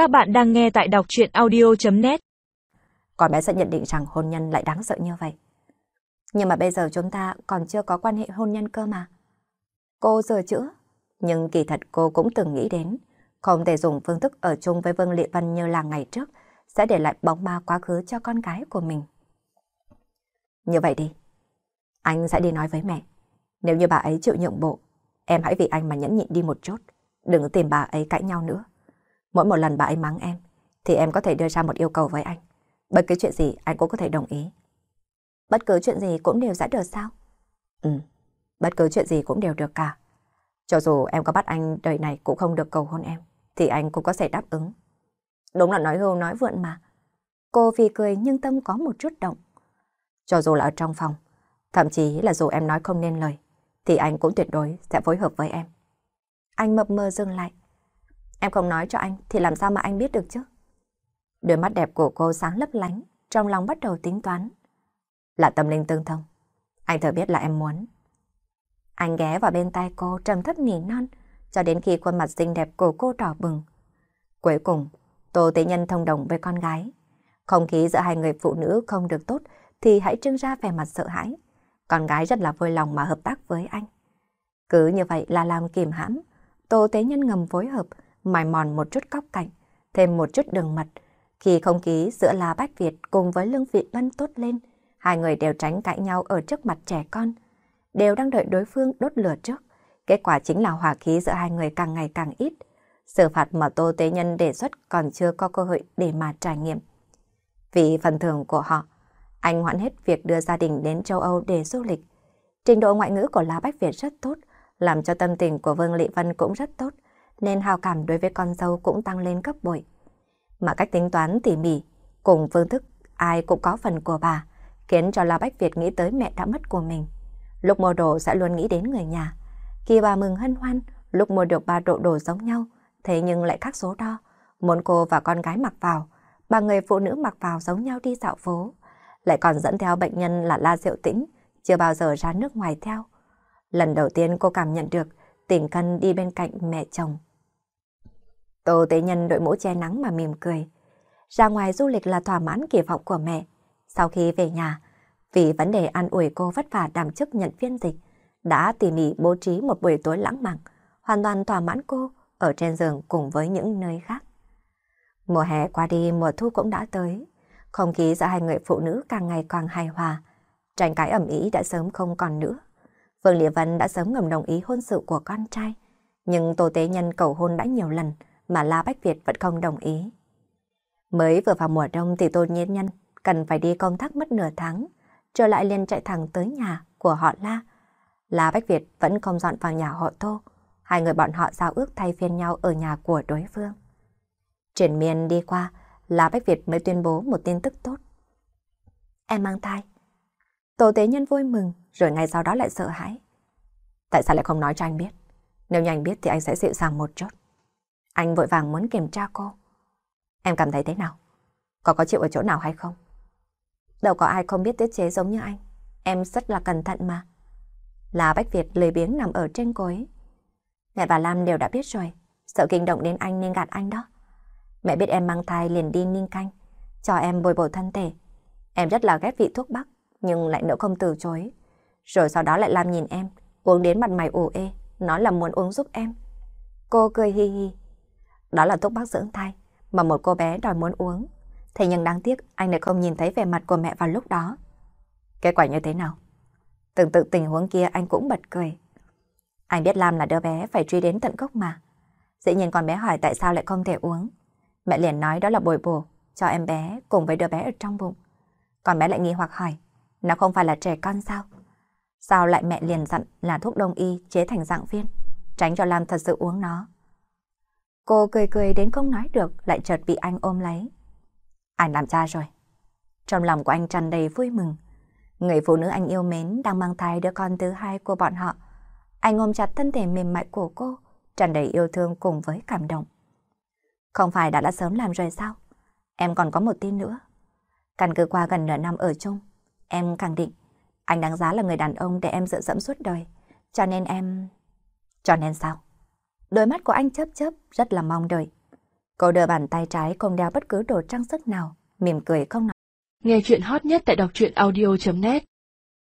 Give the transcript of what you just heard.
Các bạn đang nghe tại đọc chuyện audio.net Còn bé sẽ nhận định rằng hôn nhân lại đáng sợ như vậy. Nhưng mà bây giờ chúng ta còn chưa có quan hệ hôn nhân cơ mà. Cô giờ chữa, nhưng kỳ thật cô cũng từng nghĩ đến không thể dùng phương thức ở chung với Vương Lệ Vân như là ngày trước sẽ để lại bóng ma quá khứ cho con gái của mình. Như vậy đi, anh sẽ đi nói với mẹ. Nếu như bà ấy chịu nhượng bộ, em hãy vì anh mà nhẫn nhịn đi một chút. Đừng tìm bà ấy cãi nhau nữa. Mỗi một lần bà ấy mắng em, thì em có thể đưa ra một yêu cầu với anh. Bất cứ chuyện gì anh cũng có thể đồng ý. Bất cứ chuyện gì cũng đều sẽ được sao? Ừ, bất cứ chuyện gì cũng đều được cả. Cho dù em có bắt anh đời này cũng không được cầu hôn em, thì anh cũng có thể đáp ứng. Đúng là nói hưu nói vượn mà. Cô vì cười nhưng tâm có một chút động. Cho dù là ở trong phòng, thậm chí là dù em nói không nên lời, thì anh cũng tuyệt đối sẽ phối hợp với em. Anh mập mờ dừng lại. Em không nói cho anh thì làm sao mà anh biết được chứ? Đôi mắt đẹp của cô sáng lấp lánh, trong lòng bắt đầu tính toán. Là tâm linh tương thông. Anh thừa biết là em muốn. Anh ghé vào bên tai cô trầm thấp nỉ non, cho đến khi khuôn mặt xinh đẹp của cô đỏ bừng. Cuối cùng, Tô Tế Nhân thông đồng với con gái. Không khí giữa hai người phụ nữ không được tốt thì hãy trưng ra vẻ mặt sợ hãi. Con gái rất là vui lòng mà hợp tác với anh. Cứ như vậy là làm kìm hãm. Tô Tế Nhân ngầm phối hợp, mài mòn một chút góc cạnh, thêm một chút đường mật. Khi không khí giữa La Bách Việt cùng với Lương Vị Bân tốt lên, hai người đều tránh cãi nhau ở trước mặt trẻ con. Đều đang đợi đối phương đốt lửa trước. Kết quả chính là hòa khí giữa hai người càng ngày càng ít. Sự phạt mà Tô Tế Nhân đề xuất còn chưa có cơ hội để mà trải nghiệm. Vì phần thưởng của họ, anh hoãn hết việc đưa gia đình đến châu Âu để du lịch. Trình độ ngoại ngữ của La Bách Việt rất tốt, làm cho tâm tình của Vương Lị Vân cũng rất tốt, nên hào cảm đối với con dâu cũng tăng lên gấp bội. Mà cách tính toán tỉ mỉ, cùng phương thức ai cũng có phần của bà, khiến cho La Bách Việt nghĩ tới mẹ đã mất của mình. Lúc mua đồ sẽ luôn nghĩ đến người nhà. Khi bà mừng hân hoan, lúc mua được ba độ đồ giống nhau, thế nhưng lại khác số đo. Muốn cô và con gái mặc vào, ba người phụ nữ mặc vào giống nhau đi dạo phố. Lại còn dẫn theo bệnh nhân là La Diệu Tĩnh, chưa bao giờ ra nước ngoài theo. Lần đầu tiên cô cảm nhận được tình cân đi bên cạnh mẹ chồng. Tô Tế Nhân đội mũ che nắng mà mỉm cười. Ra ngoài du lịch là thỏa mãn kỳ vọng của mẹ. Sau khi về nhà, vì vấn đề ăn ủi cô vất vả đảm chức nhận viên dịch, đã tỉ mỉ bố trí một buổi tối lãng mạn, hoàn toàn thỏa mãn cô ở trên giường cùng với những nơi khác. Mùa hè qua đi, mùa thu cũng đã tới. Không khí giữa hai người phụ nữ càng ngày càng hài hòa. Tranh cãi ẩm ý đã sớm không còn nữa. Vương Lịa Vân đã sớm ngầm đồng ý hôn sự của con trai. Nhưng Tô Tế Nhân cầu hôn đã nhiều lần mà La Bách Việt vẫn không đồng ý. Mới vừa vào mùa đông thì tôi Nhiên Nhân cần phải đi công tác mất nửa tháng, trở lại liền chạy thẳng tới nhà của họ La. La Bách Việt vẫn không dọn vào nhà họ Tô. Hai người bọn họ giao ước thay phiên nhau ở nhà của đối phương. Triển miên đi qua, La Bách Việt mới tuyên bố một tin tức tốt. Em mang thai. Tô Tế Nhân vui mừng, rồi ngay sau đó lại sợ hãi. Tại sao lại không nói cho anh biết? Nếu như anh biết thì anh sẽ dịu dàng một chút. Anh vội vàng muốn kiểm tra cô. Em cảm thấy thế nào? Có có chịu ở chỗ nào hay không? Đâu có ai không biết tiết chế giống như anh. Em rất là cẩn thận mà. Là Bách Việt lười biếng nằm ở trên cối Mẹ và Lam đều đã biết rồi. Sợ kinh động đến anh nên gạt anh đó. Mẹ biết em mang thai liền đi ninh canh. Cho em bồi bổ thân thể. Em rất là ghét vị thuốc bắc. Nhưng lại nỡ không từ chối. Rồi sau đó lại Lam nhìn em. Uống đến mặt mày ủ ê. Nói là muốn uống giúp em. Cô cười hi hi. Đó là thuốc bác dưỡng thai. Mà một cô bé đòi muốn uống. Thế nhưng đáng tiếc anh lại không nhìn thấy vẻ mặt của mẹ vào lúc đó. Kết quả như thế nào? Tương tự tình huống kia anh cũng bật cười. Anh biết Lam là đứa bé phải truy đến tận gốc mà. Dĩ nhiên con bé hỏi tại sao lại không thể uống. Mẹ liền nói đó là bồi bổ cho em bé cùng với đứa bé ở trong bụng. Còn bé lại nghi hoặc hỏi, nó không phải là trẻ con sao? Sao lại mẹ liền dặn là thuốc đông y chế thành dạng viên, tránh cho Lam thật sự uống nó. Cô cười cười đến không nói được, lại chợt bị anh ôm lấy. Anh làm cha rồi. Trong lòng của anh tràn đầy vui mừng. Người phụ nữ anh yêu mến đang mang thai đứa con thứ hai của bọn họ. Anh ôm chặt thân thể mềm mại của cô, tràn đầy yêu thương cùng với cảm động. Không phải đã đã sớm làm rồi sao? Em còn có một tin nữa. Căn cứ qua gần nửa năm ở chung, em khẳng định anh đáng giá là người đàn ông để em dựa dẫm suốt đời. Cho nên em... Cho nên sao? Đôi mắt của anh chớp chớp rất là mong đợi. Cô đưa bàn tay trái không đeo bất cứ đồ trang sức nào, mỉm cười không nói. Nghe chuyện hot nhất tại đọc truyện audio.net